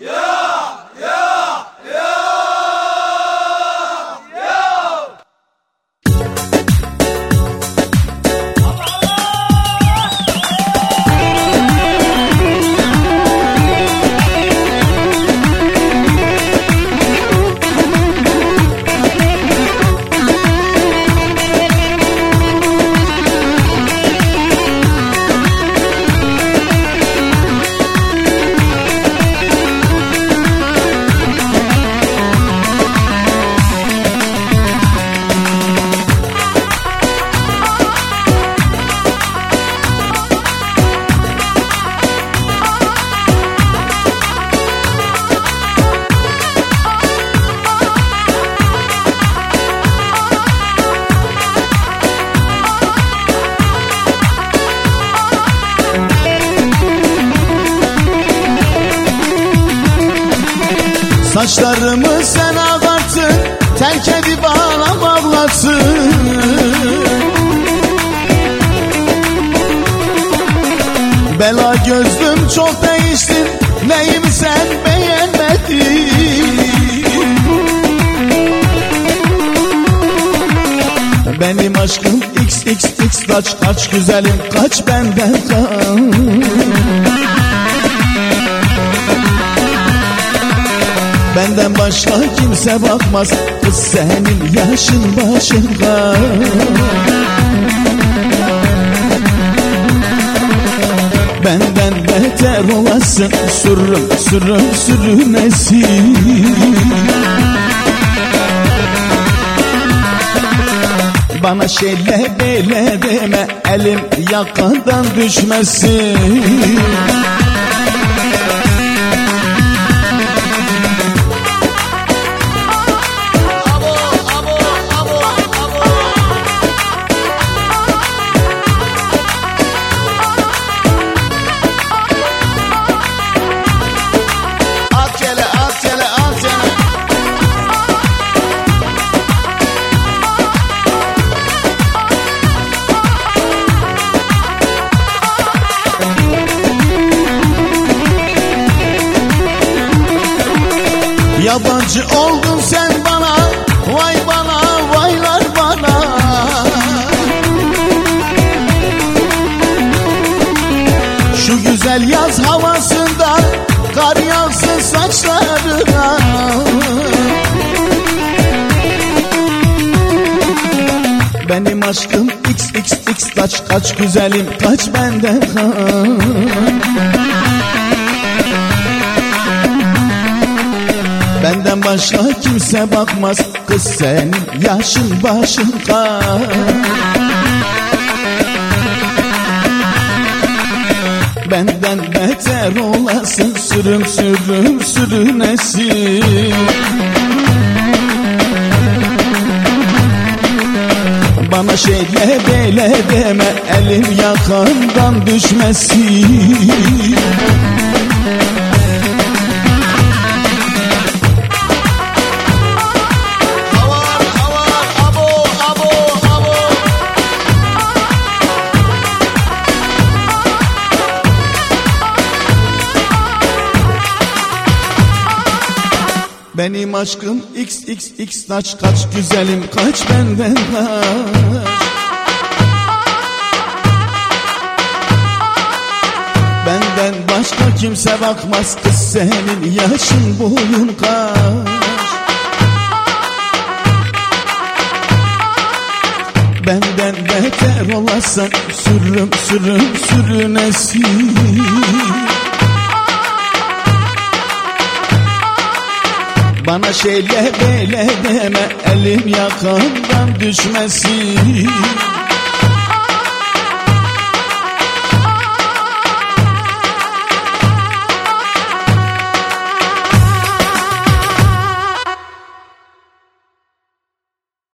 Yeah! Saçlarımı sen ağarttın Terk edip bana bağlarsın Bela gözlüm çok değiştin Neyimi sen beğenmedin? Benim aşkım XXX kaç kaç güzelim kaç benden kal Benden başka kimse bakmaz. Kız senin yaşın başın kal Benden beter olasın. Sürüm sürüm sürünesin Bana şeyle böyle deme. Elim yakandan düşmesin Yabancı oldun sen bana. Vay bana vaylar bana. Şu güzel yaz havasında Kar yağsın saçlarına. Benim aşkım XXX kaç kaç güzelim kaç benden. kal Benden başka kimse bakmaz. Kız senin yaşın başın kal. Benden beter olasın. Sürüm sürüm sürünesin Bana şeyle böyle deme. Elim yakandan düşmesin Benim aşkım XXX kaç kaç güzelim kaç benden kaç. Benden başka kimse bakmaz kız senin yaşın boyun kaç. Benden beter olasın sürüm sürüm sürünesin Bana şeyle böyle deme elim yakandan düşmesin